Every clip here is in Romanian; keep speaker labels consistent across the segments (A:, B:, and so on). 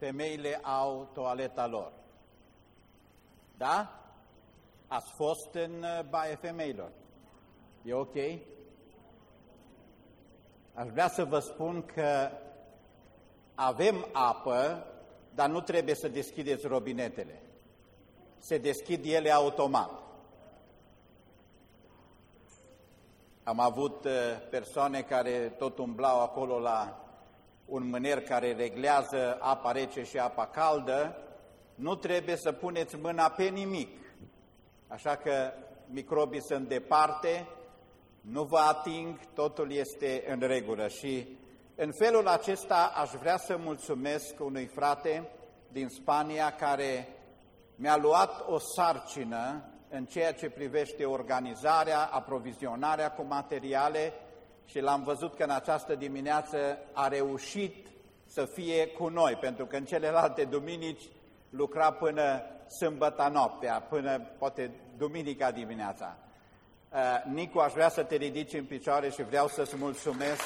A: femeile au toaleta lor. Da? Ați fost în uh, baie femeilor. E ok? Aș vrea să vă spun că avem apă, dar nu trebuie să deschideți robinetele. Se deschid ele automat. Am avut uh, persoane care tot umblau acolo la un mâner care reglează apa rece și apa caldă, nu trebuie să puneți mâna pe nimic. Așa că microbii sunt departe, nu vă ating, totul este în regulă. Și în felul acesta aș vrea să mulțumesc unui frate din Spania care mi-a luat o sarcină în ceea ce privește organizarea, aprovizionarea cu materiale și l-am văzut că în această dimineață a reușit să fie cu noi, pentru că în celelalte duminici lucra până sâmbătă noaptea, până poate duminica dimineața. Uh, Nicu, aș vrea să te ridici în picioare și vreau să-ți mulțumesc.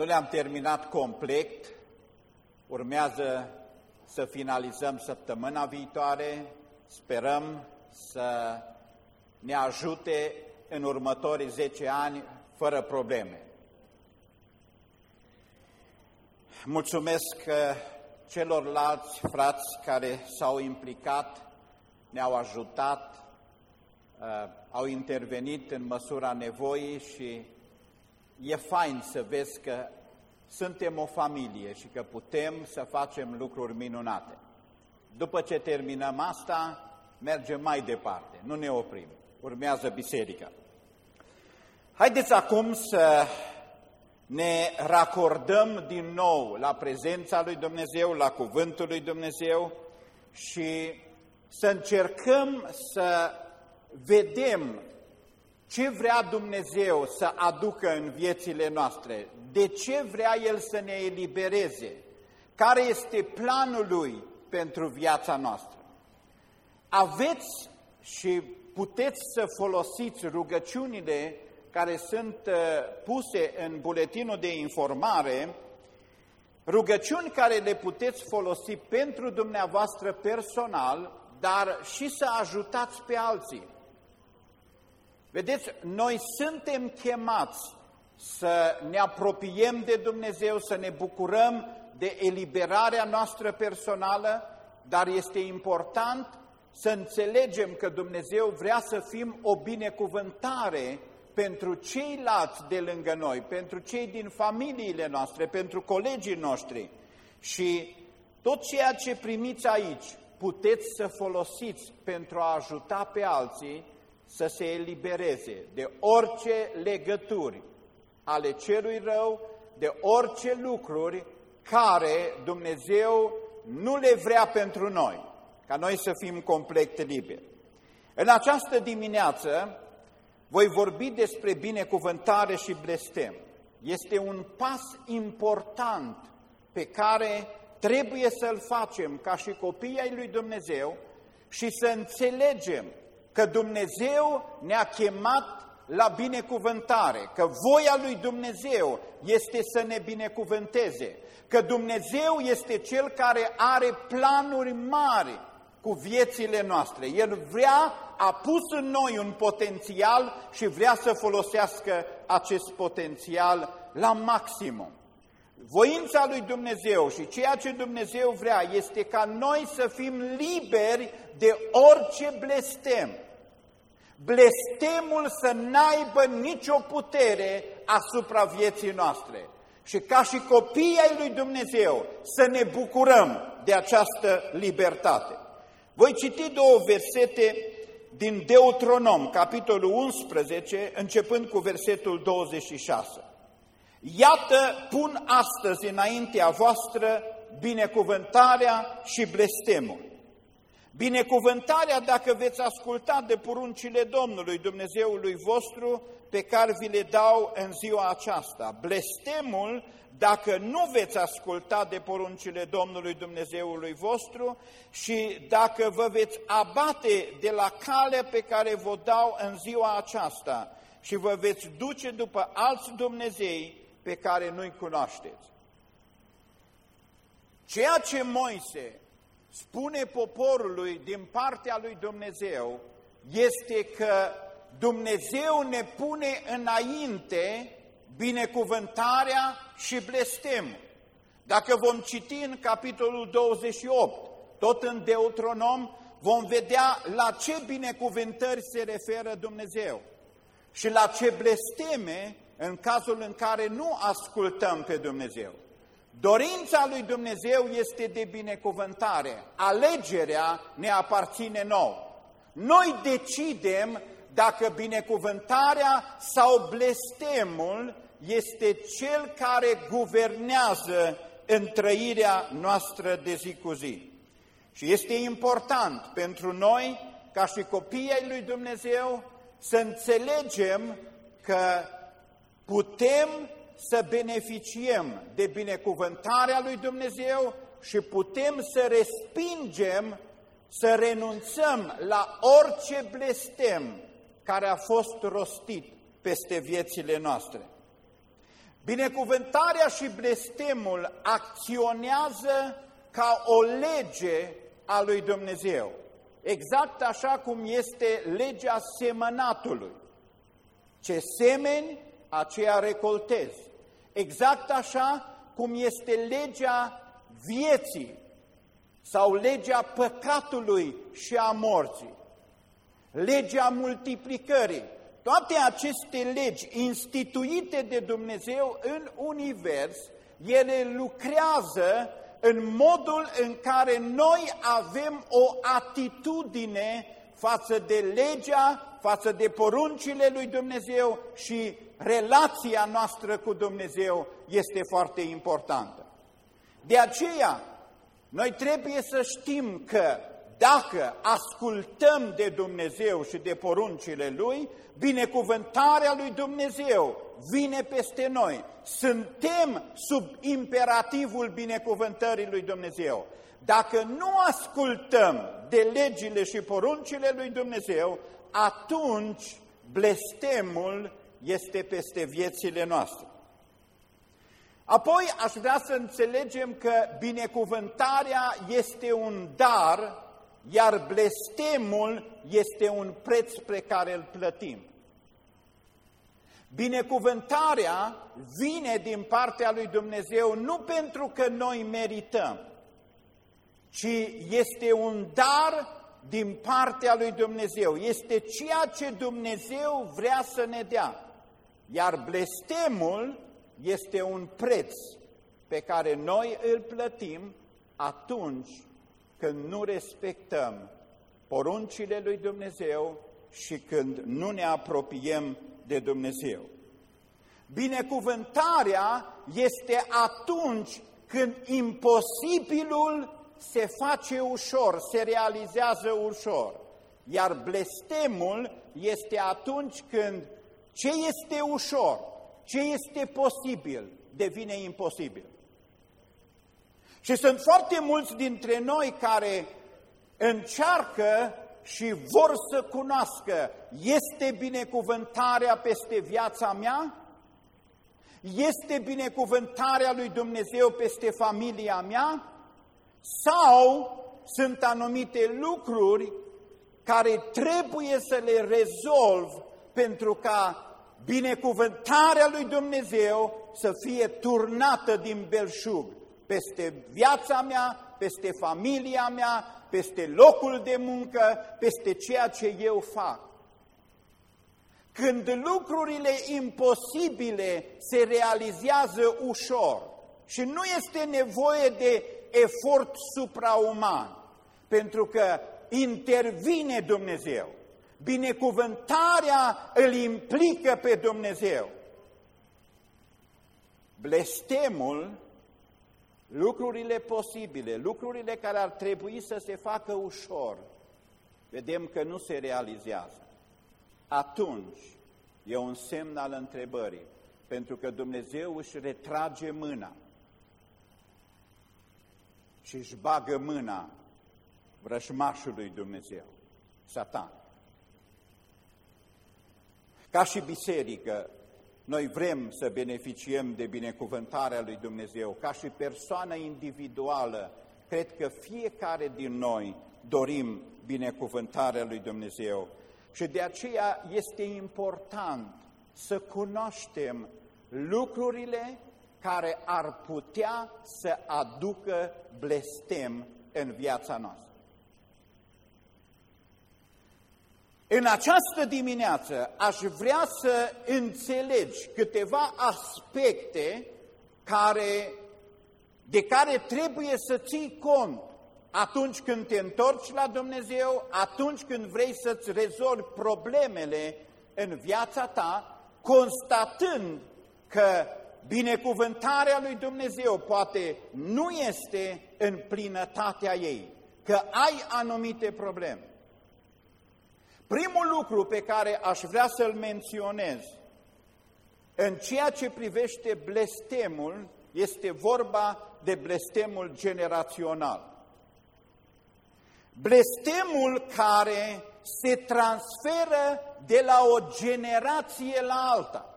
A: Nu le-am terminat complet, urmează să finalizăm săptămâna viitoare, sperăm să ne ajute în următorii 10 ani fără probleme. Mulțumesc uh, celorlalți frați care s-au implicat, ne-au ajutat, uh, au intervenit în măsura nevoii și e fain să vezi că suntem o familie și că putem să facem lucruri minunate. După ce terminăm asta, mergem mai departe, nu ne oprim. Urmează biserica. Haideți acum să ne racordăm din nou la prezența lui Dumnezeu, la cuvântul lui Dumnezeu și să încercăm să vedem ce vrea Dumnezeu să aducă în viețile noastre, de ce vrea El să ne elibereze, care este planul Lui pentru viața noastră. Aveți și puteți să folosiți rugăciunile care sunt uh, puse în buletinul de informare, rugăciuni care le puteți folosi pentru dumneavoastră personal, dar și să ajutați pe alții. Vedeți, noi suntem chemați să ne apropiem de Dumnezeu, să ne bucurăm de eliberarea noastră personală, dar este important să înțelegem că Dumnezeu vrea să fim o binecuvântare pentru ceilalți de lângă noi, pentru cei din familiile noastre, pentru colegii noștri. Și tot ceea ce primiți aici puteți să folosiți pentru a ajuta pe alții să se elibereze de orice legături ale cerului rău, de orice lucruri care Dumnezeu nu le vrea pentru noi, ca noi să fim complet liberi. În această dimineață voi vorbi despre binecuvântare și blestem. Este un pas important pe care trebuie să-l facem ca și copiii ai lui Dumnezeu și să înțelegem că Dumnezeu ne-a chemat la binecuvântare, că voia lui Dumnezeu este să ne binecuvânteze, că Dumnezeu este Cel care are planuri mari cu viețile noastre. El vrea, a pus în noi un potențial și vrea să folosească acest potențial la maximum. Voința lui Dumnezeu și ceea ce Dumnezeu vrea este ca noi să fim liberi de orice blestem. Blestemul să n-aibă nicio putere asupra vieții noastre. Și ca și copii ai lui Dumnezeu să ne bucurăm de această libertate. Voi citi două versete din Deuteronom, capitolul 11, începând cu versetul 26. Iată, pun astăzi înaintea voastră binecuvântarea și blestemul. Binecuvântarea dacă veți asculta de poruncile Domnului Dumnezeului vostru pe care vi le dau în ziua aceasta. Blestemul dacă nu veți asculta de poruncile Domnului Dumnezeului vostru și dacă vă veți abate de la calea pe care vă dau în ziua aceasta și vă veți duce după alți Dumnezei pe care nu-i cunoașteți. Ceea ce Moise spune poporului din partea lui Dumnezeu este că Dumnezeu ne pune înainte binecuvântarea și blestemul. Dacă vom citi în capitolul 28, tot în Deuteronom, vom vedea la ce binecuvântări se referă Dumnezeu și la ce blesteme în cazul în care nu ascultăm pe Dumnezeu. Dorința lui Dumnezeu este de binecuvântare. Alegerea ne aparține nou. Noi decidem dacă binecuvântarea sau blestemul este cel care guvernează întrăirea noastră de zi cu zi. Și este important pentru noi, ca și copiii ai lui Dumnezeu, să înțelegem că putem să beneficiem de binecuvântarea lui Dumnezeu și putem să respingem, să renunțăm la orice blestem care a fost rostit peste viețile noastre. Binecuvântarea și blestemul acționează ca o lege a lui Dumnezeu, exact așa cum este legea semănatului. Ce semeni, aceea recoltezi. Exact așa cum este legea vieții sau legea păcatului și a morții, legea multiplicării, toate aceste legi instituite de Dumnezeu în univers, ele lucrează în modul în care noi avem o atitudine față de legea, față de poruncile lui Dumnezeu și relația noastră cu Dumnezeu este foarte importantă. De aceea, noi trebuie să știm că dacă ascultăm de Dumnezeu și de poruncile Lui, binecuvântarea lui Dumnezeu vine peste noi. Suntem sub imperativul binecuvântării lui Dumnezeu. Dacă nu ascultăm de legile și poruncile lui Dumnezeu, atunci blestemul este peste viețile noastre. Apoi aș vrea să înțelegem că binecuvântarea este un dar iar blestemul este un preț pe care îl plătim. Binecuvântarea vine din partea lui Dumnezeu nu pentru că noi merităm, ci este un dar din partea lui Dumnezeu. Este ceea ce Dumnezeu vrea să ne dea. Iar blestemul este un preț pe care noi îl plătim atunci când nu respectăm poruncile lui Dumnezeu și când nu ne apropiem de Dumnezeu. Binecuvântarea este atunci când imposibilul se face ușor, se realizează ușor. Iar blestemul este atunci când ce este ușor, ce este posibil, devine imposibil. Și sunt foarte mulți dintre noi care încearcă și vor să cunoască, este binecuvântarea peste viața mea? Este binecuvântarea lui Dumnezeu peste familia mea? Sau sunt anumite lucruri care trebuie să le rezolv pentru ca binecuvântarea lui Dumnezeu să fie turnată din belșug peste viața mea, peste familia mea, peste locul de muncă, peste ceea ce eu fac. Când lucrurile imposibile se realizează ușor și nu este nevoie de efort suprauman, pentru că intervine Dumnezeu. Binecuvântarea îl implică pe Dumnezeu. Blestemul lucrurile posibile, lucrurile care ar trebui să se facă ușor, vedem că nu se realizează. Atunci e un semn al întrebării, pentru că Dumnezeu își retrage mâna și își bagă mâna vrășmașului Dumnezeu, Satan. Ca și biserică, noi vrem să beneficiem de binecuvântarea lui Dumnezeu, ca și persoană individuală, cred că fiecare din noi dorim binecuvântarea lui Dumnezeu. Și de aceea este important să cunoaștem lucrurile care ar putea să aducă blestem în viața noastră. În această dimineață aș vrea să înțelegi câteva aspecte care, de care trebuie să ții cont atunci când te întorci la Dumnezeu, atunci când vrei să-ți rezolvi problemele în viața ta, constatând că binecuvântarea lui Dumnezeu poate nu este în plinătatea ei, că ai anumite probleme. Primul lucru pe care aș vrea să-l menționez în ceea ce privește blestemul, este vorba de blestemul generațional. Blestemul care se transferă de la o generație la alta.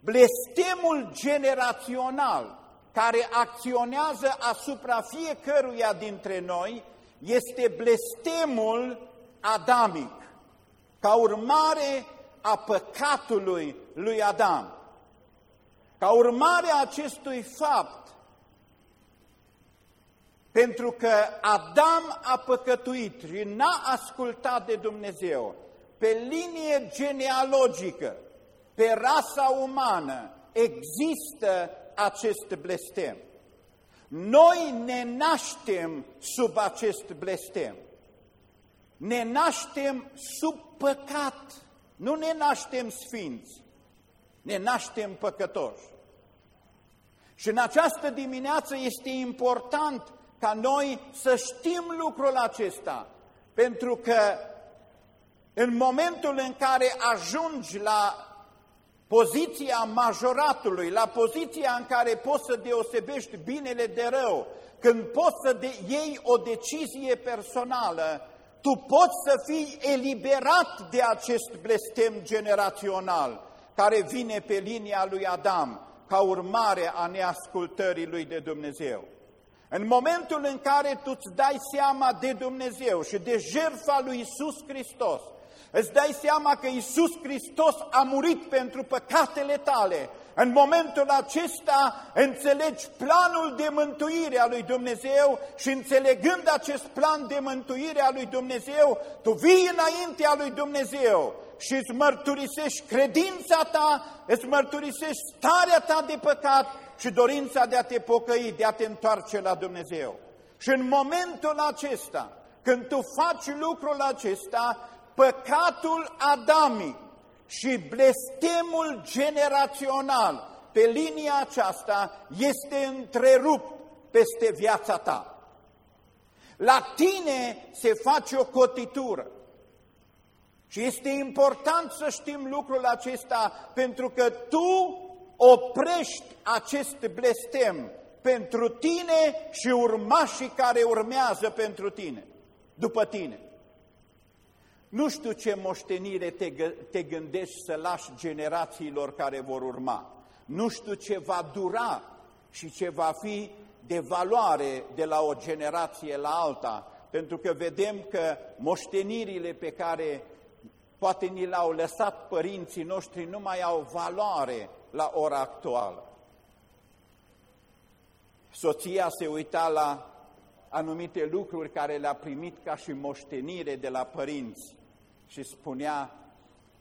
A: Blestemul generațional care acționează asupra fiecăruia dintre noi este blestemul adamic, ca urmare a păcatului lui Adam. Ca urmare a acestui fapt, pentru că Adam a păcătuit și n-a ascultat de Dumnezeu, pe linie genealogică, pe rasa umană, există acest blestem. Noi ne naștem sub acest blestem ne naștem sub păcat, nu ne naștem sfinți, ne naștem păcătoși. Și în această dimineață este important ca noi să știm lucrul acesta, pentru că în momentul în care ajungi la poziția majoratului, la poziția în care poți să deosebești binele de rău, când poți să iei o decizie personală, tu poți să fii eliberat de acest blestem generațional care vine pe linia lui Adam ca urmare a neascultării lui de Dumnezeu. În momentul în care tu îți dai seama de Dumnezeu și de jertfa lui Isus Hristos, îți dai seama că Isus Hristos a murit pentru păcatele tale, în momentul acesta înțelegi planul de mântuire a lui Dumnezeu și înțelegând acest plan de mântuire a lui Dumnezeu, tu vii înaintea lui Dumnezeu și îți mărturisești credința ta, îți mărturisești starea ta de păcat și dorința de a te pocăi, de a te întoarce la Dumnezeu. Și în momentul acesta, când tu faci lucrul acesta, păcatul adamic și blestemul generațional pe linia aceasta este întrerupt peste viața ta. La tine se face o cotitură. Și este important să știm lucrul acesta pentru că tu oprești acest blestem pentru tine și urmașii care urmează pentru tine, după tine. Nu știu ce moștenire te, te gândești să lași generațiilor care vor urma. Nu știu ce va dura și ce va fi de valoare de la o generație la alta, pentru că vedem că moștenirile pe care poate ni le-au lăsat părinții noștri nu mai au valoare la ora actuală. Soția se uita la anumite lucruri care le-a primit ca și moștenire de la părinți și spunea,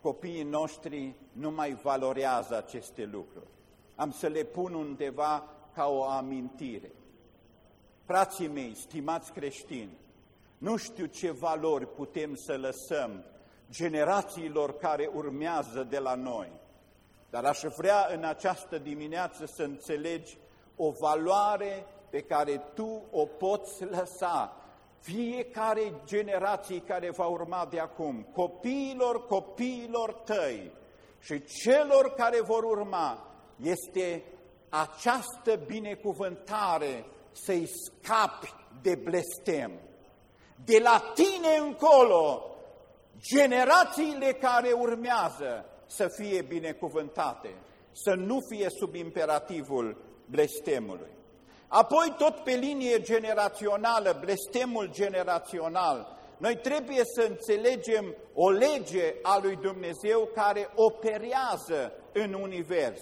A: copiii noștri nu mai valorează aceste lucruri. Am să le pun undeva ca o amintire. Frații mei, stimați creștini, nu știu ce valori putem să lăsăm generațiilor care urmează de la noi, dar aș vrea în această dimineață să înțelegi o valoare pe care tu o poți lăsa fiecare generație care va urma de acum, copiilor, copiilor tăi și celor care vor urma, este această binecuvântare să-i scapi de blestem. De la tine încolo, generațiile care urmează să fie binecuvântate, să nu fie sub imperativul blestemului. Apoi tot pe linie generațională, blestemul generațional, noi trebuie să înțelegem o lege a lui Dumnezeu care operează în univers.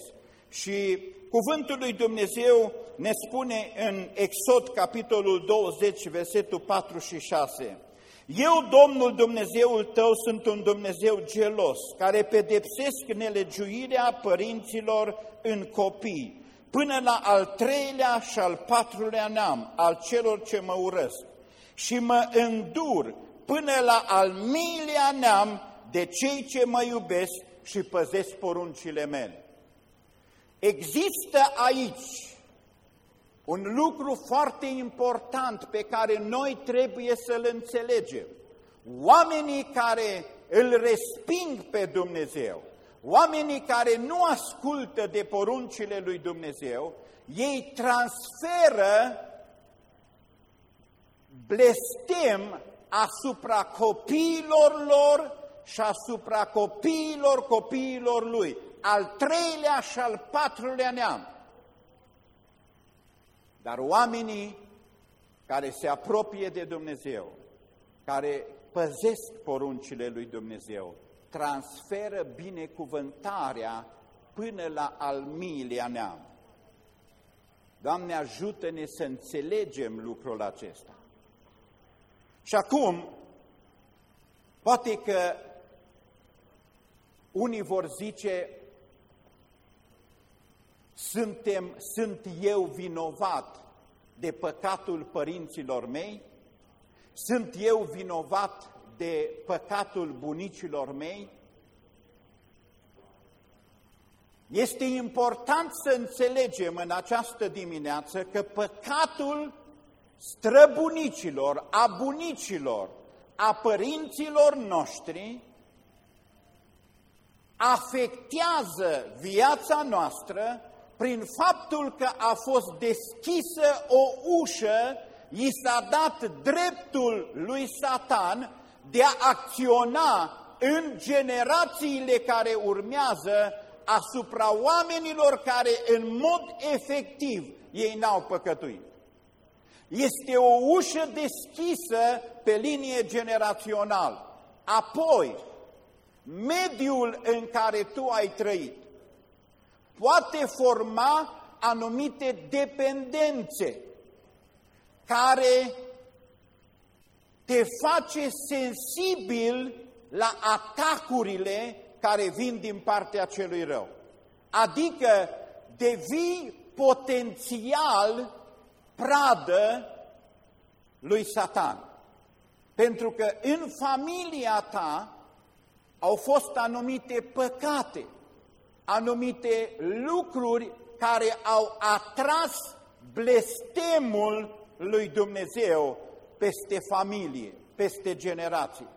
A: Și cuvântul lui Dumnezeu ne spune în Exod, capitolul 20, versetul 4 și 6, Eu, Domnul Dumnezeul tău, sunt un Dumnezeu gelos, care pedepsesc nelegiuirea părinților în copii, până la al treilea și al patrulea neam al celor ce mă urăsc și mă îndur până la al miilea neam de cei ce mă iubesc și păzesc poruncile mele. Există aici un lucru foarte important pe care noi trebuie să-l înțelegem. Oamenii care îl resping pe Dumnezeu, Oamenii care nu ascultă de poruncile lui Dumnezeu, ei transferă blestem asupra copiilor lor și asupra copiilor copiilor lui, al treilea și al patrulea neam. Dar oamenii care se apropie de Dumnezeu, care păzesc poruncile lui Dumnezeu, transferă binecuvântarea până la al miilea neam. Doamne, ajută-ne să înțelegem lucrul acesta. Și acum, poate că unii vor zice, suntem, sunt eu vinovat de păcatul părinților mei? Sunt eu vinovat de păcatul bunicilor mei? Este important să înțelegem în această dimineață că păcatul străbunicilor, a bunicilor, a părinților noștri afectează viața noastră prin faptul că a fost deschisă o ușă, i s-a dat dreptul lui Satan de a acționa în generațiile care urmează asupra oamenilor care în mod efectiv ei n-au păcătuit. Este o ușă deschisă pe linie generațională. Apoi, mediul în care tu ai trăit poate forma anumite dependențe care te face sensibil la atacurile care vin din partea celui rău. Adică devii potențial pradă lui Satan. Pentru că în familia ta au fost anumite păcate, anumite lucruri care au atras blestemul lui Dumnezeu peste familie, peste generații.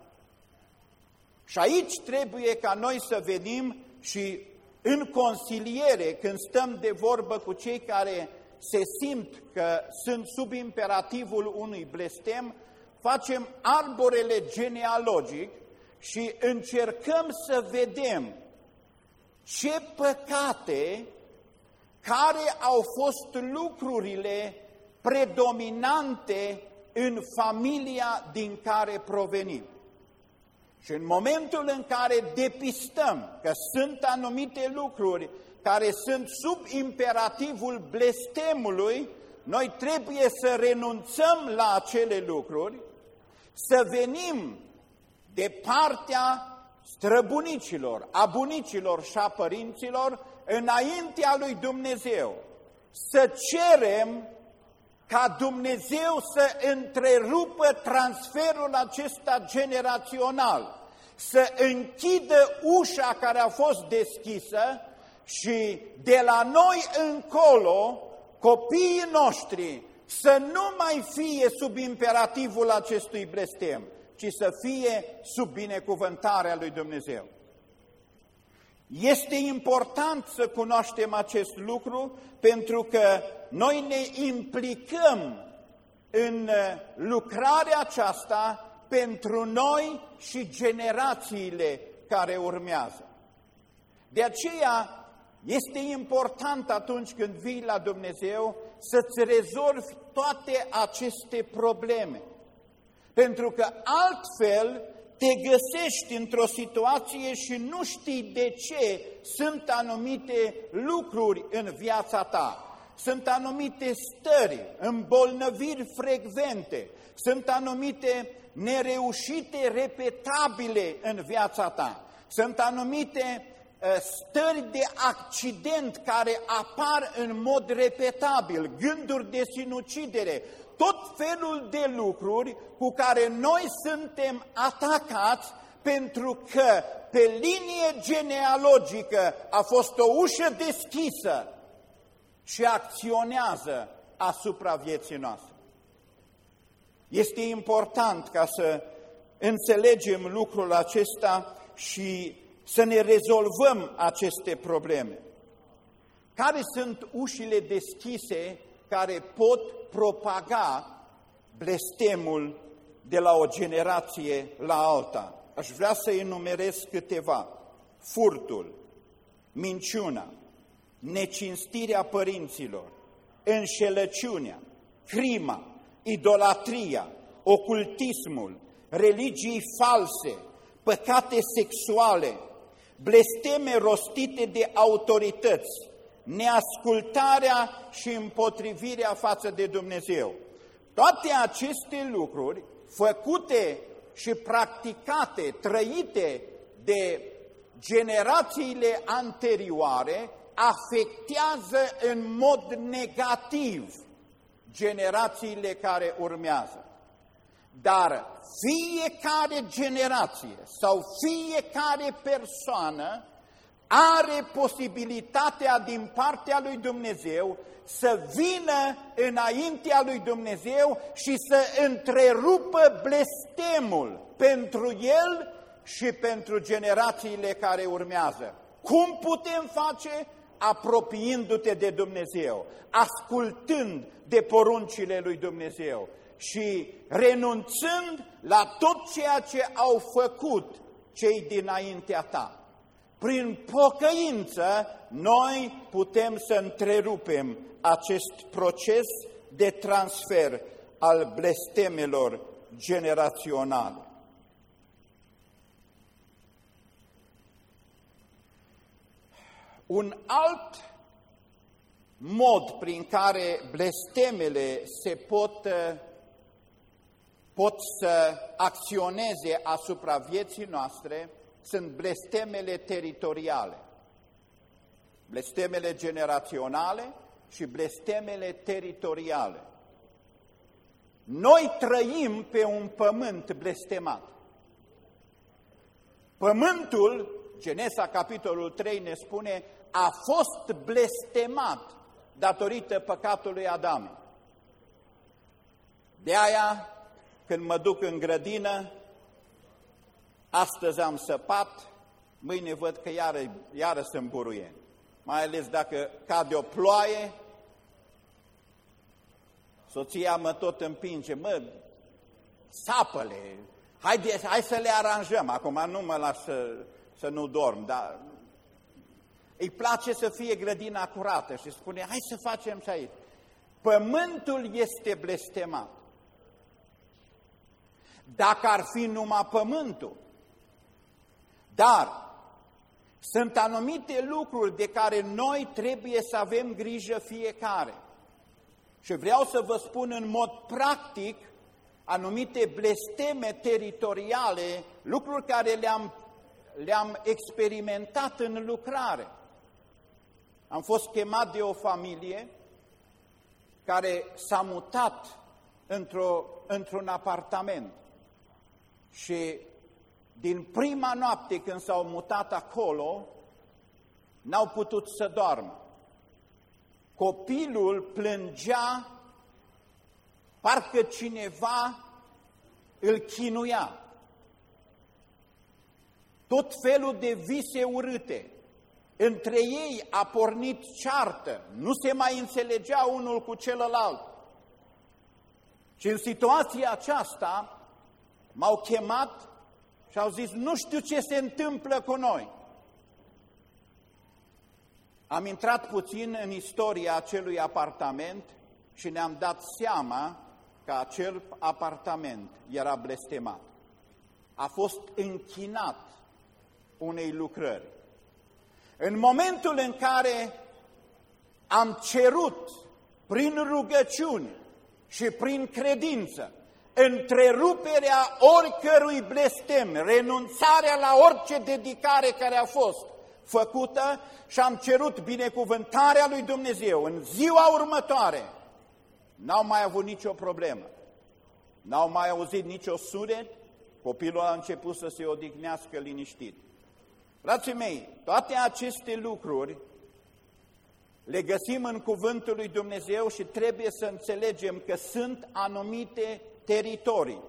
A: Și aici trebuie ca noi să venim și în consiliere, când stăm de vorbă cu cei care se simt că sunt sub imperativul unui blestem, facem arborele genealogic și încercăm să vedem ce păcate, care au fost lucrurile predominante în familia din care provenim. Și în momentul în care depistăm că sunt anumite lucruri care sunt sub imperativul blestemului, noi trebuie să renunțăm la acele lucruri, să venim de partea străbunicilor, a bunicilor și a părinților înaintea lui Dumnezeu, să cerem ca Dumnezeu să întrerupă transferul acesta generațional, să închidă ușa care a fost deschisă și de la noi încolo copiii noștri să nu mai fie sub imperativul acestui blestem, ci să fie sub binecuvântarea lui Dumnezeu. Este important să cunoaștem acest lucru pentru că noi ne implicăm în lucrarea aceasta pentru noi și generațiile care urmează. De aceea este important atunci când vii la Dumnezeu să-ți rezolvi toate aceste probleme. Pentru că altfel te găsești într-o situație și nu știi de ce sunt anumite lucruri în viața ta. Sunt anumite stări, îmbolnăviri frecvente, sunt anumite nereușite repetabile în viața ta. Sunt anumite uh, stări de accident care apar în mod repetabil, gânduri de sinucidere, tot felul de lucruri cu care noi suntem atacați pentru că pe linie genealogică a fost o ușă deschisă și acționează asupra vieții noastre. Este important ca să înțelegem lucrul acesta și să ne rezolvăm aceste probleme. Care sunt ușile deschise care pot propaga blestemul de la o generație la alta? Aș vrea să enumerez câteva. Furtul, minciuna, necinstirea părinților, înșelăciunea, crima, idolatria, ocultismul, religii false, păcate sexuale, blesteme rostite de autorități, neascultarea și împotrivirea față de Dumnezeu. Toate aceste lucruri făcute și practicate, trăite de generațiile anterioare, afectează în mod negativ generațiile care urmează. Dar fiecare generație sau fiecare persoană are posibilitatea din partea lui Dumnezeu să vină înaintea lui Dumnezeu și să întrerupă blestemul pentru el și pentru generațiile care urmează. Cum putem face? apropiindu-te de Dumnezeu, ascultând de poruncile lui Dumnezeu și renunțând la tot ceea ce au făcut cei dinaintea ta. Prin pocăință, noi putem să întrerupem acest proces de transfer al blestemelor generaționale. Un alt mod prin care blestemele se pot, pot să acționeze asupra vieții noastre sunt blestemele teritoriale, blestemele generaționale și blestemele teritoriale. Noi trăim pe un pământ blestemat. Pământul, Genesa capitolul 3 ne spune, a fost blestemat datorită păcatului Adam. De aia, când mă duc în grădină, astăzi am săpat, mâine văd că iară, iară sunt buruieni. Mai ales dacă cade o ploaie, soția mă tot împinge, mă, sapăle, hai, de, hai să le aranjăm. Acum nu mă las să, să nu dorm, dar îi place să fie grădina curată și spune, hai să facem și aici. Pământul este blestemat. Dacă ar fi numai pământul. Dar sunt anumite lucruri de care noi trebuie să avem grijă fiecare. Și vreau să vă spun în mod practic anumite blesteme teritoriale, lucruri care le-am le-am experimentat în lucrare. Am fost chemat de o familie care s-a mutat într-un într apartament și din prima noapte când s-au mutat acolo, n-au putut să doarmă. copilul plângea, parcă cineva îl chinuia. Tot felul de vise urâte. Între ei a pornit ceartă, nu se mai înțelegea unul cu celălalt. Și în situația aceasta m-au chemat și au zis, nu știu ce se întâmplă cu noi. Am intrat puțin în istoria acelui apartament și ne-am dat seama că acel apartament era blestemat. A fost închinat unei lucrări. În momentul în care am cerut prin rugăciune și prin credință întreruperea oricărui blestem, renunțarea la orice dedicare care a fost făcută și am cerut binecuvântarea lui Dumnezeu în ziua următoare, n-au mai avut nicio problemă. N-au mai auzit nicio sunet, copilul a început să se odihnească liniștit. Frații mei, toate aceste lucruri le găsim în Cuvântul lui Dumnezeu și trebuie să înțelegem că sunt anumite teritorii,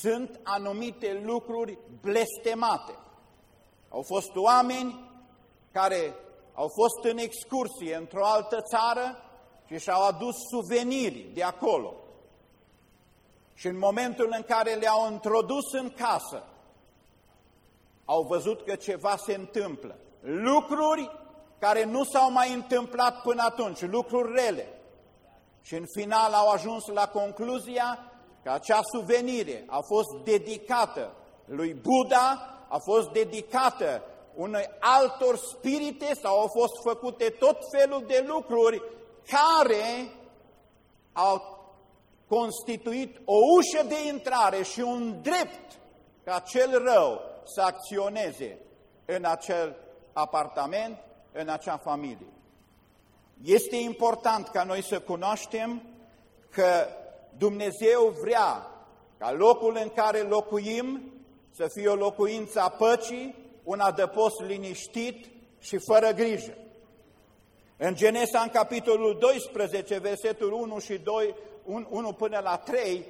A: sunt anumite lucruri blestemate. Au fost oameni care au fost în excursie într-o altă țară și și-au adus suveniri de acolo. Și în momentul în care le-au introdus în casă, au văzut că ceva se întâmplă. Lucruri care nu s-au mai întâmplat până atunci, lucruri rele. Și în final au ajuns la concluzia că acea suvenire a fost dedicată lui Buddha, a fost dedicată unei altor spirite sau au fost făcute tot felul de lucruri care au constituit o ușă de intrare și un drept ca cel rău să acționeze în acel apartament, în acea familie. Este important ca noi să cunoaștem că Dumnezeu vrea ca locul în care locuim să fie o locuință a păcii, un adăpost liniștit și fără grijă. În Genesa, în capitolul 12, versetul 1 și 2, 1 până la 3,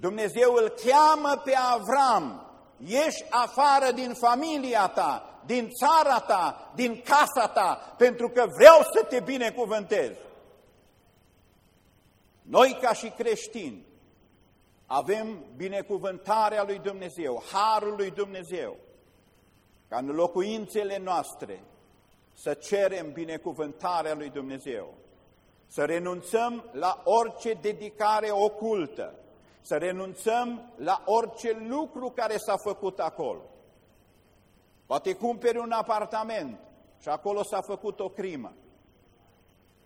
A: Dumnezeu îl cheamă pe Avram, ieși afară din familia ta, din țara ta, din casa ta, pentru că vreau să te binecuvântez. Noi ca și creștini avem binecuvântarea lui Dumnezeu, harul lui Dumnezeu, ca în locuințele noastre să cerem binecuvântarea lui Dumnezeu, să renunțăm la orice dedicare ocultă, să renunțăm la orice lucru care s-a făcut acolo. Poate cumperi un apartament și acolo s-a făcut o crimă.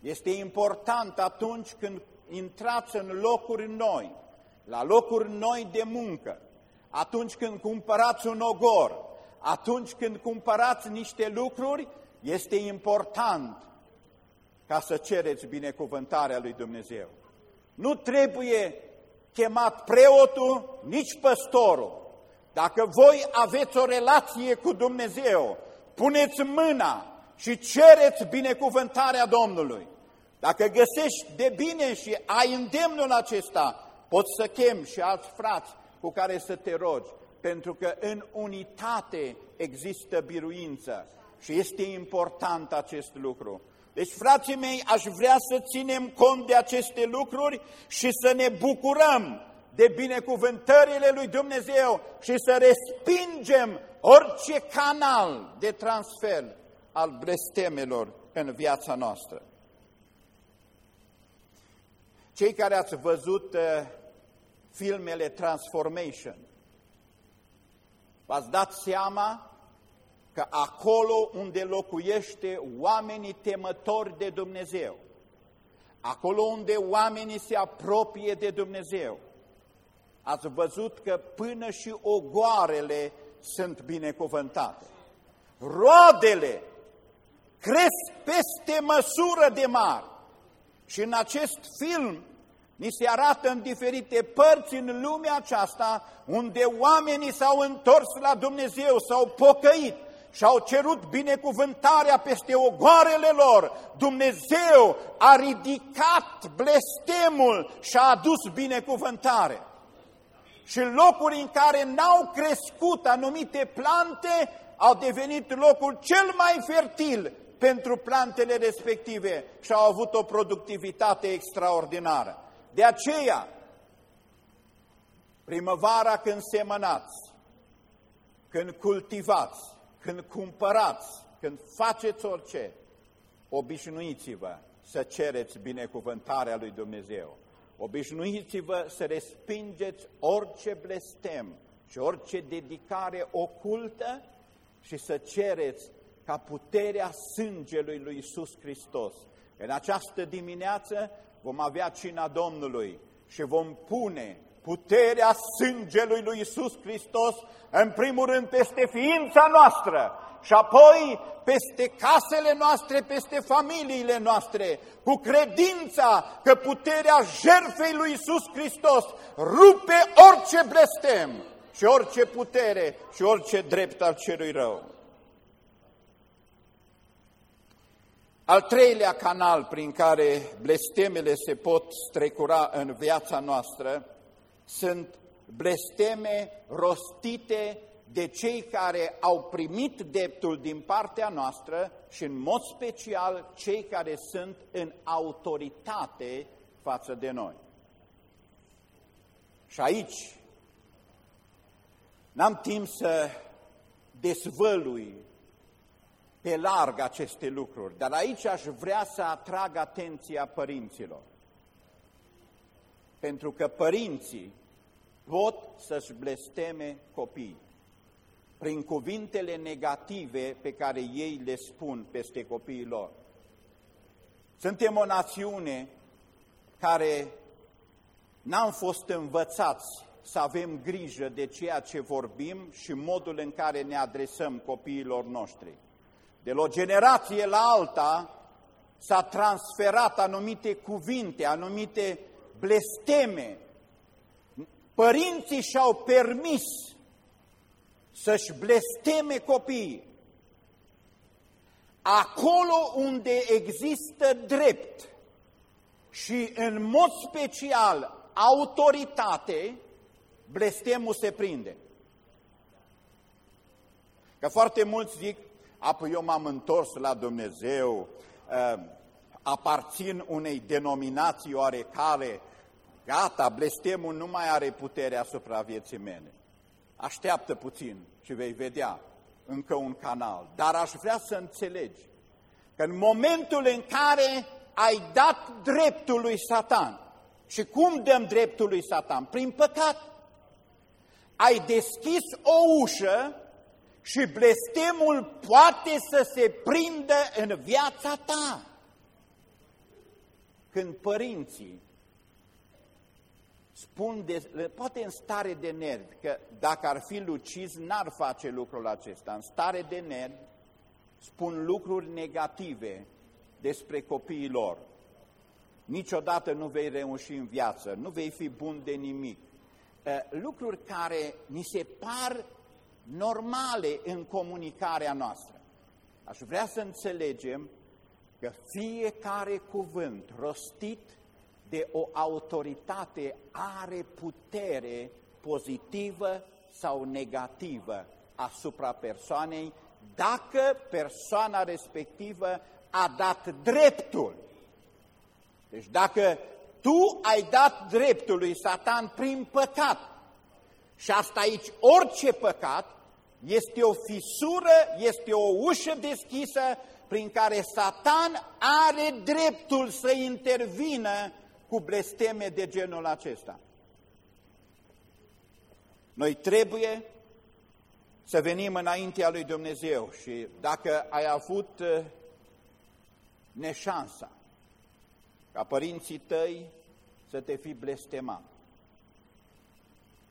A: Este important atunci când intrați în locuri noi, la locuri noi de muncă, atunci când cumpărați un ogor, atunci când cumpărați niște lucruri, este important ca să cereți binecuvântarea lui Dumnezeu. Nu trebuie chemat preotul, nici păstorul. Dacă voi aveți o relație cu Dumnezeu, puneți mâna și cereți binecuvântarea Domnului. Dacă găsești de bine și ai îndemnul acesta, poți să chem și alți frați cu care să te rogi, pentru că în unitate există biruință și este important acest lucru. Deci, frații mei, aș vrea să ținem cont de aceste lucruri și să ne bucurăm de binecuvântările lui Dumnezeu și să respingem orice canal de transfer al blestemelor în viața noastră. Cei care ați văzut uh, filmele Transformation, v-ați dat seama că acolo unde locuiește oamenii temători de Dumnezeu, acolo unde oamenii se apropie de Dumnezeu, ați văzut că până și ogoarele sunt binecuvântate. Roadele cresc peste măsură de mari. Și în acest film ni se arată în diferite părți în lumea aceasta unde oamenii s-au întors la Dumnezeu, s-au pocăit și-au cerut binecuvântarea peste ogoarele lor, Dumnezeu a ridicat blestemul și a adus binecuvântare. Și locuri în care n-au crescut anumite plante au devenit locul cel mai fertil pentru plantele respective și au avut o productivitate extraordinară. De aceea, primăvara când semănați, când cultivați, când cumpărați, când faceți orice, obișnuiți-vă să cereți binecuvântarea lui Dumnezeu. Obișnuiți-vă să respingeți orice blestem și orice dedicare ocultă și să cereți ca puterea sângelui lui Isus Hristos. În această dimineață vom avea cina Domnului și vom pune puterea sângelui lui Isus Hristos în primul rând peste ființa noastră și apoi peste casele noastre, peste familiile noastre, cu credința că puterea jertfei lui Isus Hristos rupe orice blestem și orice putere și orice drept al celui rău. Al treilea canal prin care blestemele se pot strecura în viața noastră sunt blesteme rostite de cei care au primit dreptul din partea noastră și în mod special cei care sunt în autoritate față de noi. Și aici n-am timp să dezvălui pe larg aceste lucruri, dar aici aș vrea să atrag atenția părinților. Pentru că părinții pot să-și blesteme copiii prin cuvintele negative pe care ei le spun peste copiii lor. Suntem o națiune care n-am fost învățați să avem grijă de ceea ce vorbim și modul în care ne adresăm copiilor noștri. De la o generație la alta s-a transferat anumite cuvinte, anumite blesteme. Părinții și-au permis să-și blesteme copiii. Acolo unde există drept și în mod special autoritate, blestemul se prinde. Că foarte mulți zic, apoi eu m-am întors la Dumnezeu, ă, aparțin unei denominații oarecare, gata, blestemul nu mai are putere asupra vieții mele. Așteaptă puțin și vei vedea încă un canal. Dar aș vrea să înțelegi că în momentul în care ai dat dreptul lui Satan, și cum dăm dreptul lui Satan? Prin păcat. Ai deschis o ușă și blestemul poate să se prindă în viața ta. Când părinții spun, de, poate în stare de nervi, că dacă ar fi lucizi, n-ar face lucrul acesta. În stare de nervi spun lucruri negative despre copiii lor. Niciodată nu vei reuși în viață, nu vei fi bun de nimic. Lucruri care ni se par normale în comunicarea noastră. Aș vrea să înțelegem că fiecare cuvânt rostit de o autoritate are putere pozitivă sau negativă asupra persoanei dacă persoana respectivă a dat dreptul. Deci dacă tu ai dat dreptul lui Satan prin păcat, și asta aici orice păcat, este o fisură, este o ușă deschisă prin care Satan are dreptul să intervină cu blesteme de genul acesta. Noi trebuie să venim înaintea lui Dumnezeu și dacă ai avut uh, neșansa ca părinții tăi să te fi blestemat,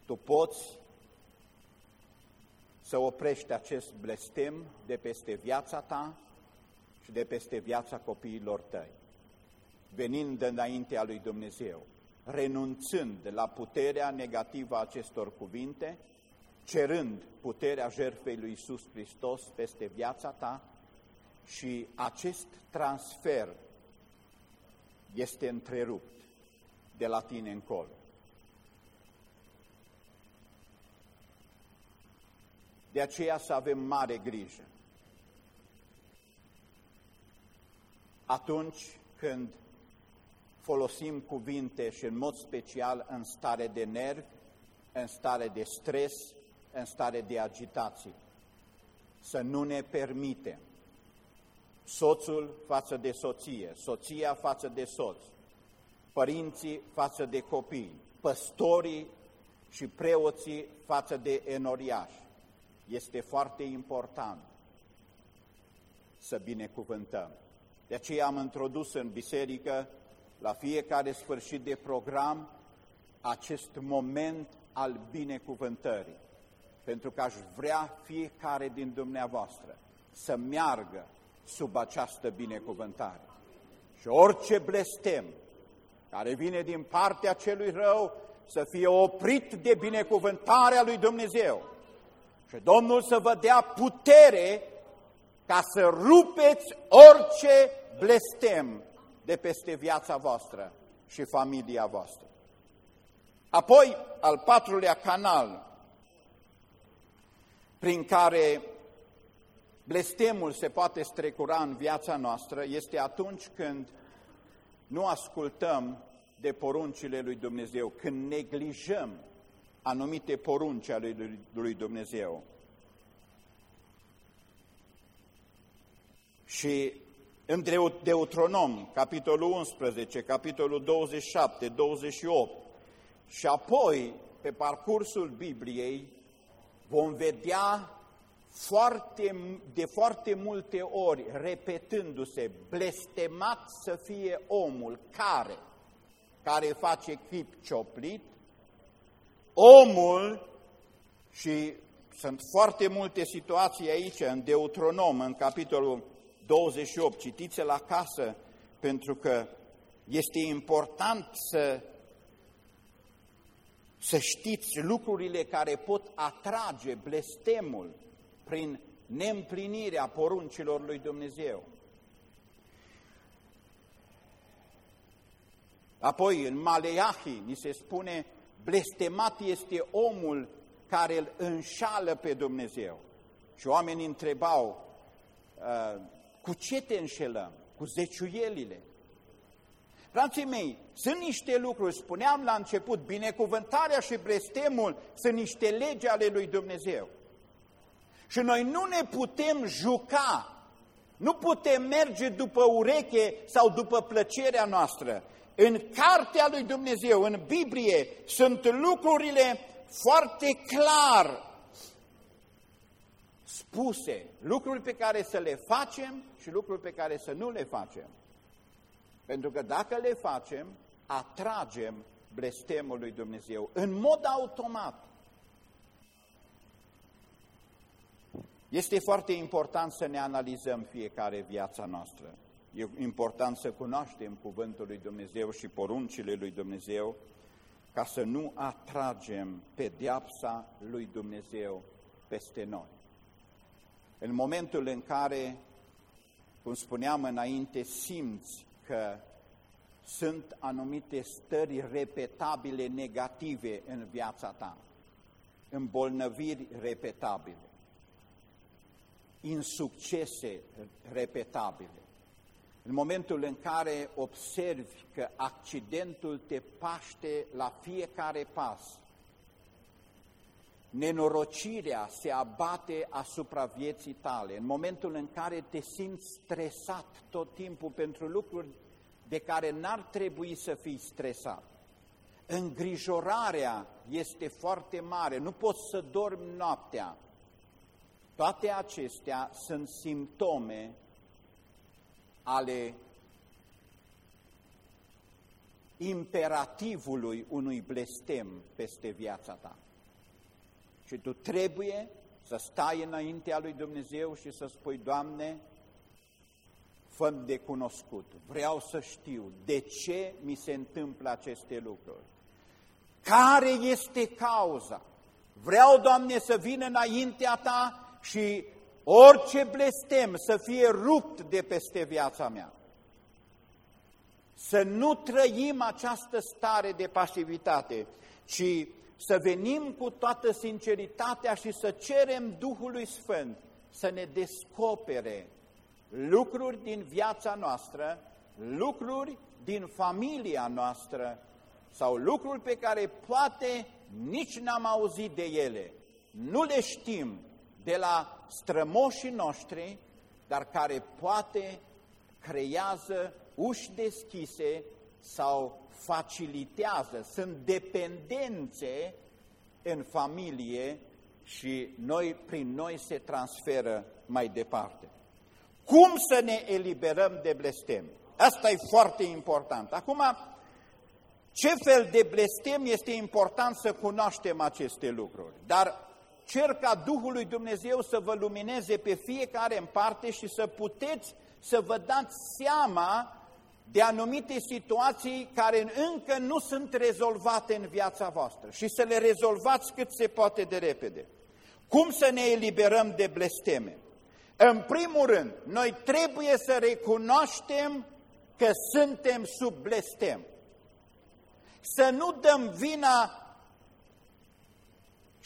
A: tu poți să oprești acest blestem de peste viața ta și de peste viața copiilor tăi venind înaintea lui Dumnezeu, renunțând la puterea negativă a acestor cuvinte cerând puterea jertfei lui Iisus Hristos peste viața ta și acest transfer este întrerupt de la tine încolo. De aceea să avem mare grijă. Atunci când folosim cuvinte și în mod special în stare de nervi, în stare de stres, în stare de agitație. Să nu ne permitem soțul față de soție, soția față de soț, părinții față de copii, păstorii și preoții față de enoriași. Este foarte important să binecuvântăm. De aceea am introdus în biserică, la fiecare sfârșit de program, acest moment al binecuvântării. Pentru că aș vrea fiecare din dumneavoastră să meargă sub această binecuvântare. Și orice blestem care vine din partea celui rău să fie oprit de binecuvântarea lui Dumnezeu. Și Domnul să vă dea putere ca să rupeți orice blestem de peste viața voastră și familia voastră. Apoi, al patrulea canal prin care blestemul se poate strecura în viața noastră este atunci când nu ascultăm de poruncile lui Dumnezeu, când neglijăm anumite porunci ale lui Dumnezeu. Și în Deuteronom, capitolul 11, capitolul 27, 28 și apoi pe parcursul Bibliei vom vedea foarte, de foarte multe ori repetându-se, blestemat să fie omul care, care face chip cioplit, omul, și sunt foarte multe situații aici, în Deuteronom, în capitolul 28, citiți la casă, pentru că este important să, să știți lucrurile care pot atrage blestemul prin neîmplinirea poruncilor lui Dumnezeu. Apoi, în Maleahi, ni se spune, blestemat este omul care îl înșală pe Dumnezeu. Și oamenii întrebau, uh, cu ce te înșelăm? Cu zeciuielile. Frații mei, sunt niște lucruri, spuneam la început, binecuvântarea și blestemul sunt niște legi ale lui Dumnezeu. Și noi nu ne putem juca, nu putem merge după ureche sau după plăcerea noastră. În cartea lui Dumnezeu, în Biblie, sunt lucrurile foarte clar spuse, lucruri pe care să le facem și lucruri pe care să nu le facem. Pentru că dacă le facem, atragem blestemul lui Dumnezeu în mod automat. Este foarte important să ne analizăm fiecare viața noastră. E important să cunoaștem cuvântul lui Dumnezeu și poruncile lui Dumnezeu ca să nu atragem pedeapsa lui Dumnezeu peste noi. În momentul în care, cum spuneam înainte, simți că sunt anumite stări repetabile negative în viața ta, îmbolnăviri repetabile, insuccese repetabile. În momentul în care observi că accidentul te paște la fiecare pas, nenorocirea se abate asupra vieții tale, în momentul în care te simți stresat tot timpul pentru lucruri de care n-ar trebui să fii stresat. Îngrijorarea este foarte mare, nu poți să dormi noaptea, toate acestea sunt simptome ale imperativului unui blestem peste viața ta. Și tu trebuie să stai înaintea lui Dumnezeu și să spui, Doamne, fă de cunoscut, vreau să știu de ce mi se întâmplă aceste lucruri. Care este cauza? Vreau, Doamne, să vin înaintea Ta și orice blestem să fie rupt de peste viața mea. Să nu trăim această stare de pasivitate, ci să venim cu toată sinceritatea și să cerem Duhului Sfânt să ne descopere lucruri din viața noastră, lucruri din familia noastră sau lucruri pe care poate nici n-am auzit de ele, nu le știm de la strămoșii noștri, dar care poate creează uși deschise sau facilitează, sunt dependențe în familie și noi, prin noi se transferă mai departe. Cum să ne eliberăm de blestem? Asta e foarte important. Acum, ce fel de blestem este important să cunoaștem aceste lucruri, dar cer ca Duhul lui Dumnezeu să vă lumineze pe fiecare în parte și să puteți să vă dați seama de anumite situații care încă nu sunt rezolvate în viața voastră și să le rezolvați cât se poate de repede. Cum să ne eliberăm de blesteme? În primul rând, noi trebuie să recunoaștem că suntem sub blestem. Să nu dăm vina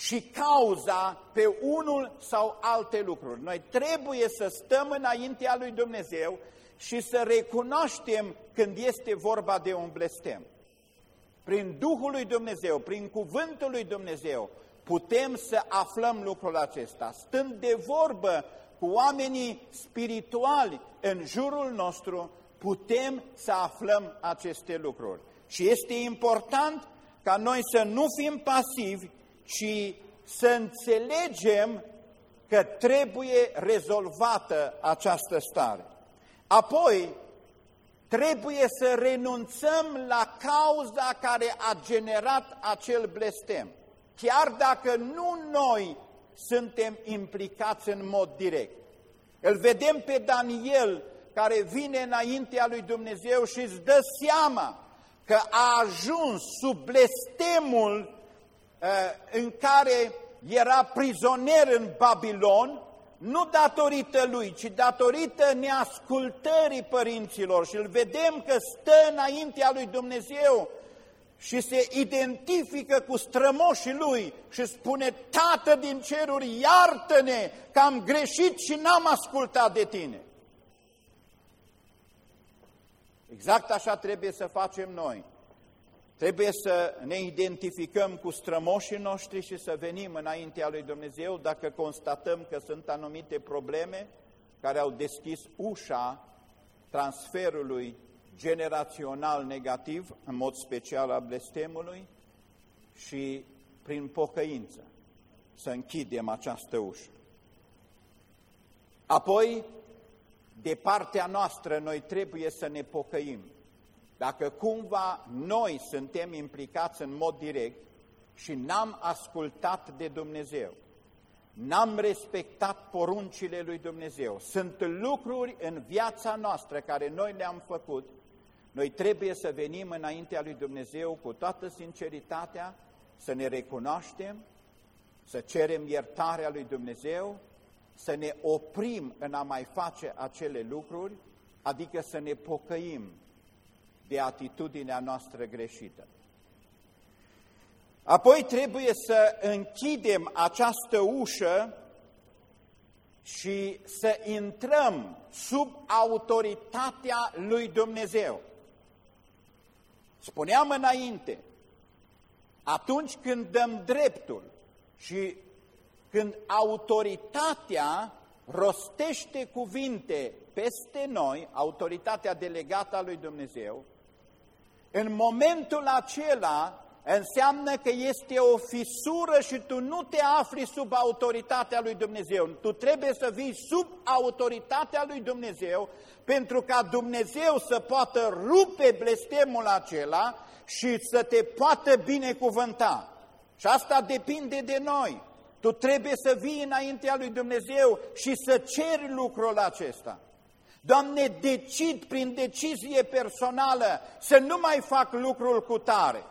A: și cauza pe unul sau alte lucruri. Noi trebuie să stăm înaintea lui Dumnezeu și să recunoaștem când este vorba de un blestem. Prin Duhul lui Dumnezeu, prin Cuvântul lui Dumnezeu, putem să aflăm lucrul acesta. Stând de vorbă cu oamenii spirituali în jurul nostru, putem să aflăm aceste lucruri. Și este important ca noi să nu fim pasivi, ci să înțelegem că trebuie rezolvată această stare. Apoi, trebuie să renunțăm la cauza care a generat acel blestem, chiar dacă nu noi suntem implicați în mod direct. Îl vedem pe Daniel care vine înaintea lui Dumnezeu și îți dă seama că a ajuns sub blestemul uh, în care era prizonier în Babilon, nu datorită lui, ci datorită neascultării părinților și îl vedem că stă înaintea lui Dumnezeu și se identifică cu strămoșii lui și spune, Tată din ceruri, iartă-ne că am greșit și n-am ascultat de tine. Exact așa trebuie să facem noi. Trebuie să ne identificăm cu strămoșii noștri și să venim înaintea lui Dumnezeu dacă constatăm că sunt anumite probleme care au deschis ușa transferului generațional negativ, în mod special a blestemului, și prin pocăință să închidem această ușă. Apoi, de partea noastră, noi trebuie să ne pocăim. Dacă cumva noi suntem implicați în mod direct și n-am ascultat de Dumnezeu, n-am respectat poruncile lui Dumnezeu, sunt lucruri în viața noastră care noi le-am făcut, noi trebuie să venim înaintea lui Dumnezeu cu toată sinceritatea, să ne recunoaștem, să cerem iertarea lui Dumnezeu, să ne oprim în a mai face acele lucruri, adică să ne pocăim de atitudinea noastră greșită. Apoi trebuie să închidem această ușă și să intrăm sub autoritatea lui Dumnezeu. Spuneam înainte, atunci când dăm dreptul și când autoritatea rostește cuvinte peste noi, autoritatea delegată a lui Dumnezeu, în momentul acela înseamnă că este o fisură și tu nu te afli sub autoritatea lui Dumnezeu. Tu trebuie să vii sub autoritatea lui Dumnezeu pentru ca Dumnezeu să poată rupe blestemul acela și să te poată binecuvânta. Și asta depinde de noi. Tu trebuie să vii înaintea lui Dumnezeu și să ceri lucrul acesta. Doamne, decid prin decizie personală să nu mai fac lucrul cu tare.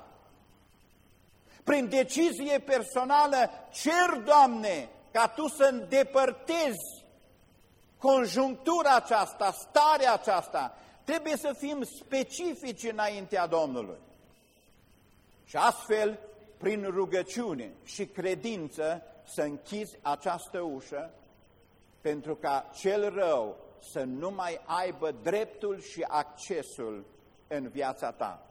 A: Prin decizie personală cer, Doamne, ca Tu să îndepărtezi conjunctura aceasta, starea aceasta. Trebuie să fim specifici înaintea Domnului. Și astfel, prin rugăciune și credință, să închizi această ușă pentru ca cel rău să nu mai aibă dreptul și accesul în viața ta.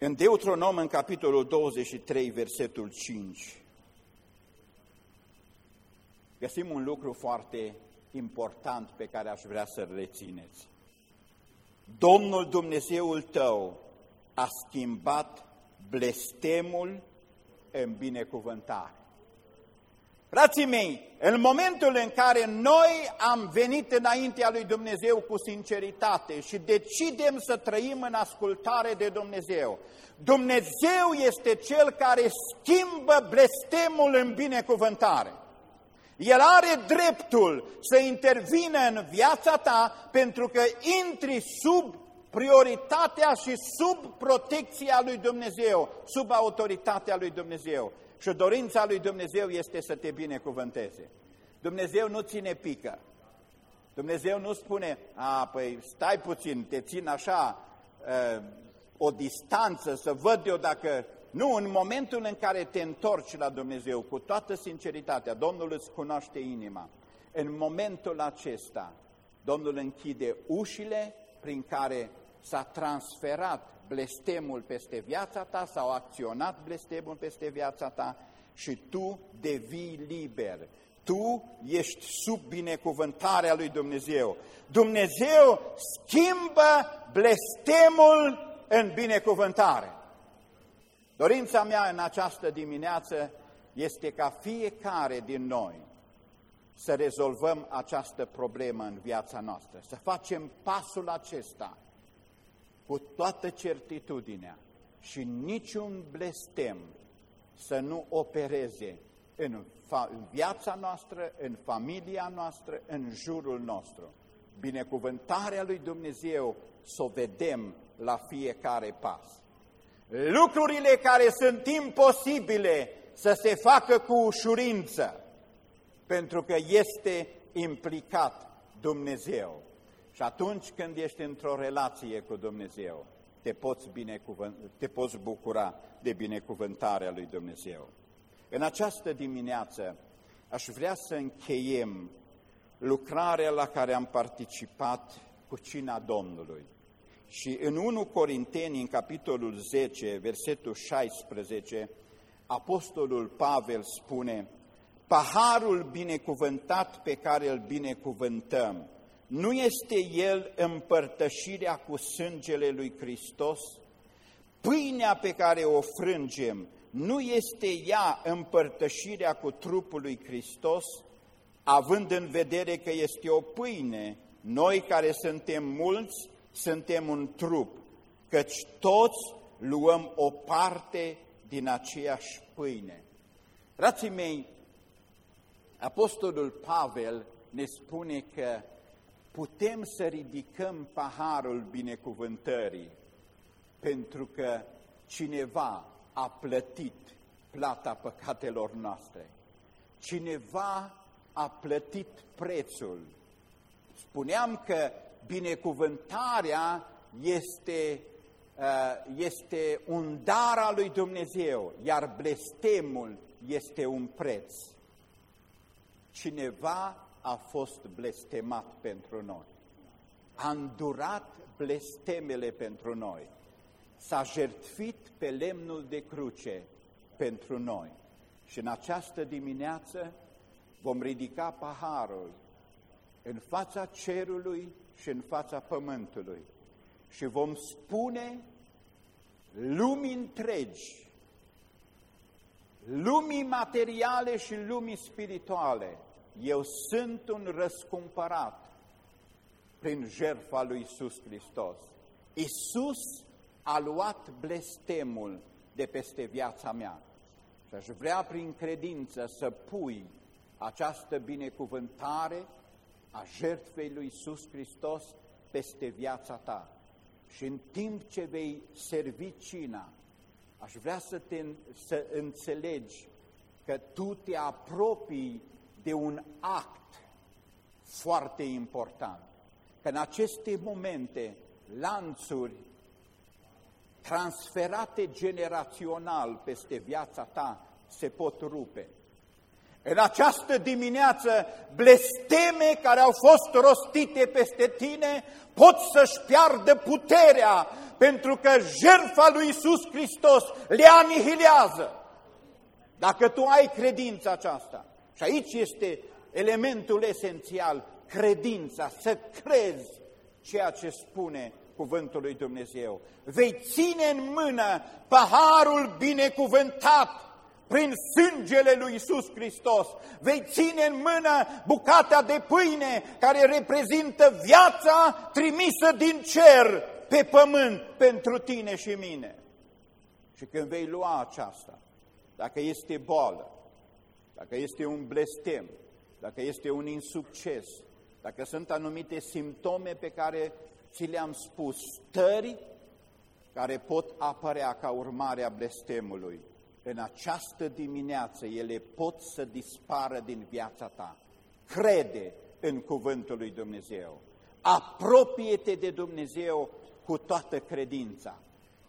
A: În Deuteronom, în capitolul 23, versetul 5, găsim un lucru foarte important pe care aș vrea să-l rețineți. Domnul Dumnezeul tău a schimbat blestemul în binecuvântare. Frații mei, în momentul în care noi am venit înaintea lui Dumnezeu cu sinceritate și decidem să trăim în ascultare de Dumnezeu, Dumnezeu este Cel care schimbă blestemul în binecuvântare. El are dreptul să intervină în viața ta pentru că intri sub prioritatea și sub protecția lui Dumnezeu, sub autoritatea lui Dumnezeu. Și dorința lui Dumnezeu este să te binecuvânteze. Dumnezeu nu ține pică. Dumnezeu nu spune, a, păi stai puțin, te țin așa uh, o distanță să văd eu dacă nu, în momentul în care te întorci la Dumnezeu cu toată sinceritatea, Domnul îți cunoaște inima. În momentul acesta, Domnul închide ușile prin care s-a transferat blestemul peste viața ta, s-au acționat blestemul peste viața ta și tu devii liber. Tu ești sub binecuvântarea lui Dumnezeu. Dumnezeu schimbă blestemul în binecuvântare. Dorința mea în această dimineață este ca fiecare din noi să rezolvăm această problemă în viața noastră, să facem pasul acesta cu toată certitudinea și niciun blestem să nu opereze în, în viața noastră, în familia noastră, în jurul nostru. Binecuvântarea lui Dumnezeu să o vedem la fiecare pas lucrurile care sunt imposibile să se facă cu ușurință, pentru că este implicat Dumnezeu. Și atunci când ești într-o relație cu Dumnezeu, te poți, te poți bucura de binecuvântarea lui Dumnezeu. În această dimineață aș vrea să încheiem lucrarea la care am participat cu cina Domnului. Și în 1 Corinteni, în capitolul 10, versetul 16, Apostolul Pavel spune, Paharul binecuvântat pe care îl binecuvântăm, nu este el împărtășirea cu sângele lui Hristos? Pâinea pe care o frângem, nu este ea împărtășirea cu trupul lui Hristos? Având în vedere că este o pâine, noi care suntem mulți, suntem un trup, căci toți luăm o parte din aceeași pâine. Frații mei, Apostolul Pavel ne spune că putem să ridicăm paharul binecuvântării pentru că cineva a plătit plata păcatelor noastre. Cineva a plătit prețul. Spuneam că binecuvântarea este, uh, este un dar al lui Dumnezeu, iar blestemul este un preț. Cineva a fost blestemat pentru noi, a îndurat blestemele pentru noi, s-a jertfit pe lemnul de cruce pentru noi. Și în această dimineață vom ridica paharul în fața cerului și în fața pământului și vom spune lumii întregi, lumii materiale și lumii spirituale, eu sunt un răscumpărat prin jertfa lui Isus Hristos. Isus a luat blestemul de peste viața mea. Și aș vrea prin credință să pui această binecuvântare a jertfei lui Iisus Hristos peste viața ta. Și în timp ce vei servi cina, aș vrea să, te, să înțelegi că tu te apropii de un act foarte important. Că în aceste momente lanțuri transferate generațional peste viața ta se pot rupe. În această dimineață, blesteme care au fost rostite peste tine pot să-și piardă puterea, pentru că jertfa lui Isus Hristos le anihilează. Dacă tu ai credința aceasta, și aici este elementul esențial, credința, să crezi ceea ce spune cuvântul lui Dumnezeu. Vei ține în mână paharul binecuvântat prin sângele lui Isus Hristos. Vei ține în mână bucata de pâine care reprezintă viața trimisă din cer pe pământ pentru tine și mine. Și când vei lua aceasta, dacă este boală, dacă este un blestem, dacă este un insucces, dacă sunt anumite simptome pe care ți le-am spus, stări care pot apărea ca urmare a blestemului, în această dimineață ele pot să dispară din viața ta. Crede în cuvântul lui Dumnezeu. Apropie-te de Dumnezeu cu toată credința.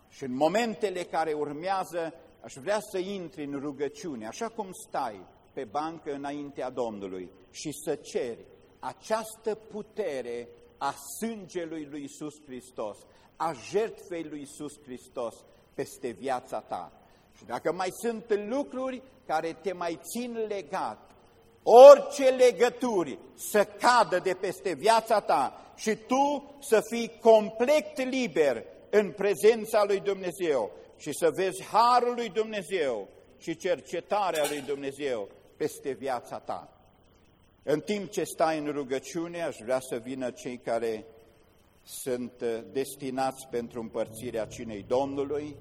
A: Și în momentele care urmează, aș vrea să intri în rugăciune, așa cum stai pe bancă înaintea Domnului și să ceri această putere a sângelui lui Iisus Hristos, a jertfei lui Iisus Hristos peste viața ta. Și dacă mai sunt lucruri care te mai țin legat, orice legături să cadă de peste viața ta și tu să fii complet liber în prezența lui Dumnezeu și să vezi harul lui Dumnezeu și cercetarea lui Dumnezeu peste viața ta. În timp ce stai în rugăciune, aș vrea să vină cei care sunt destinați pentru împărțirea cinei Domnului,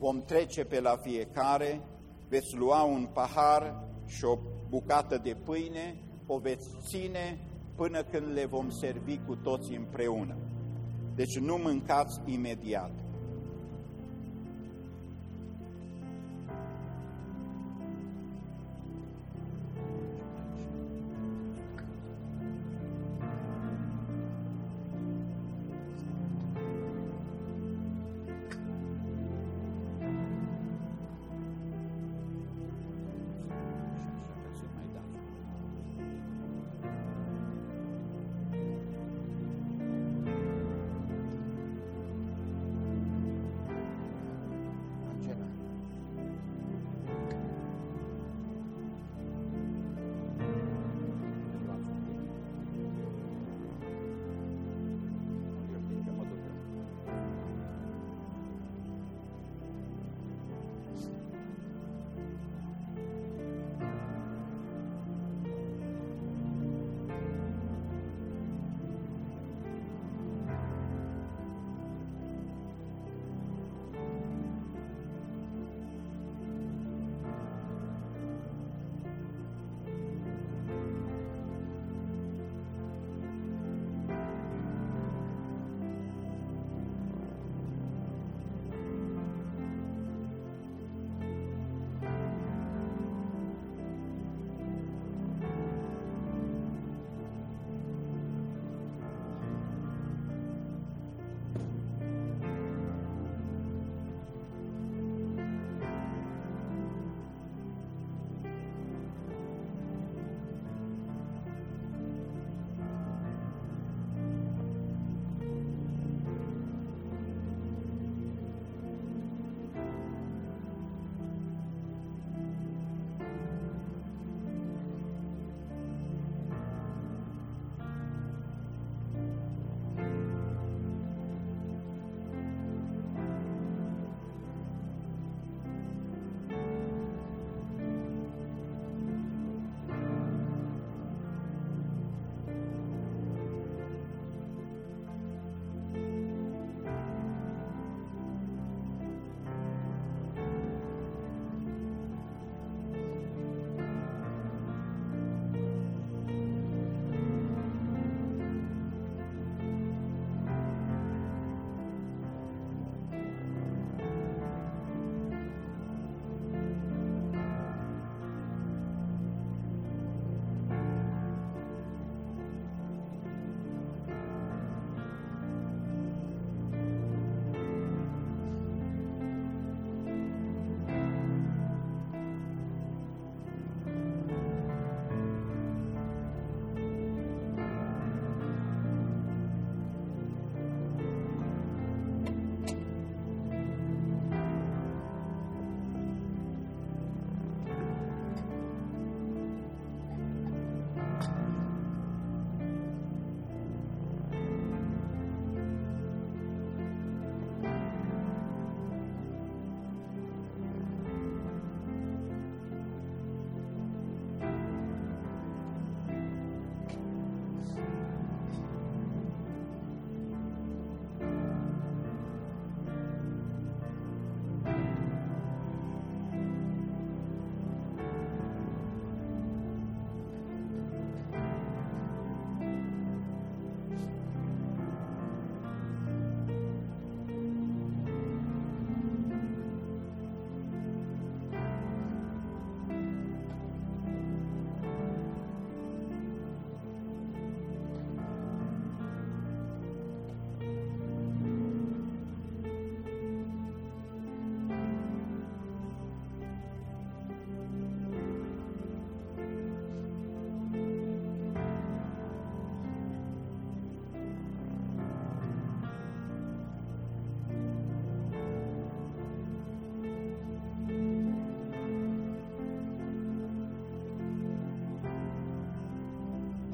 A: vom trece pe la fiecare, veți lua un pahar și o bucată de pâine, o veți ține până când le vom servi cu toți împreună. Deci nu mâncați imediat.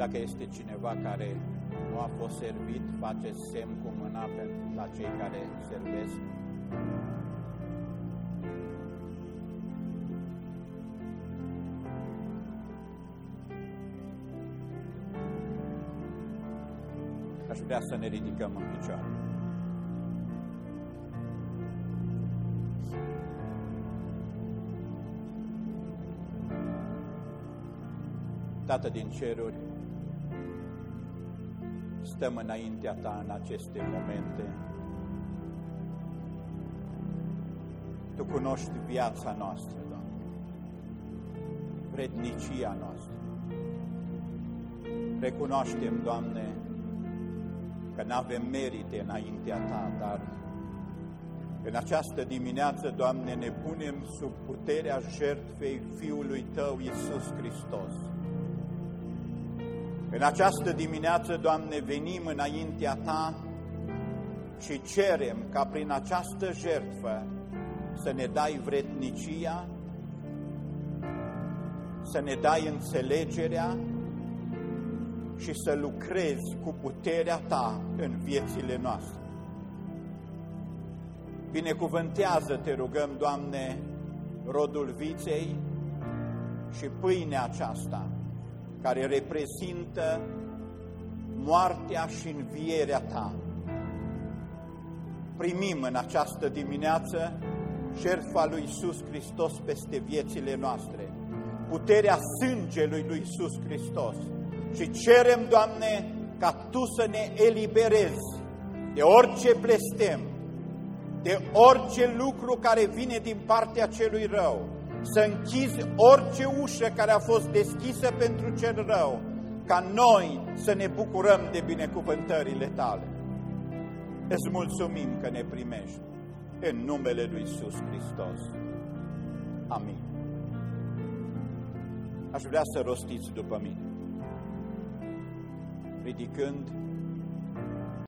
A: Dacă este cineva care nu a fost servit, face semn cu mâna pentru la cei care servesc. Aș vrea să ne ridicăm în picioare. Tată din ceruri, stăm înaintea Ta în aceste momente. Tu cunoști viața noastră, Doamne, vrednicia noastră. Recunoaștem, Doamne, că nu avem merite înaintea Ta, dar în această dimineață, Doamne, ne punem sub puterea jertfei Fiului Tău, Iisus Hristos. În această dimineață, Doamne, venim înaintea Ta și cerem ca prin această jertfă să ne dai vrednicia, să ne dai înțelegerea și să lucrezi cu puterea Ta în viețile noastre. Binecuvântează, te rugăm, Doamne, rodul viței și pâinea aceasta, care reprezintă moartea și învierea Ta. Primim în această dimineață șerfa lui Iisus Hristos peste viețile noastre, puterea sângelui lui Iisus Hristos. Și cerem, Doamne, ca Tu să ne eliberezi de orice blestem, de orice lucru care vine din partea celui rău, să închizi orice ușă care a fost deschisă pentru cel rău, ca noi să ne bucurăm de binecuvântările Tale. Îți mulțumim că ne primești în numele Lui Iisus Hristos. Amin. Aș vrea să rostiți după mine, ridicând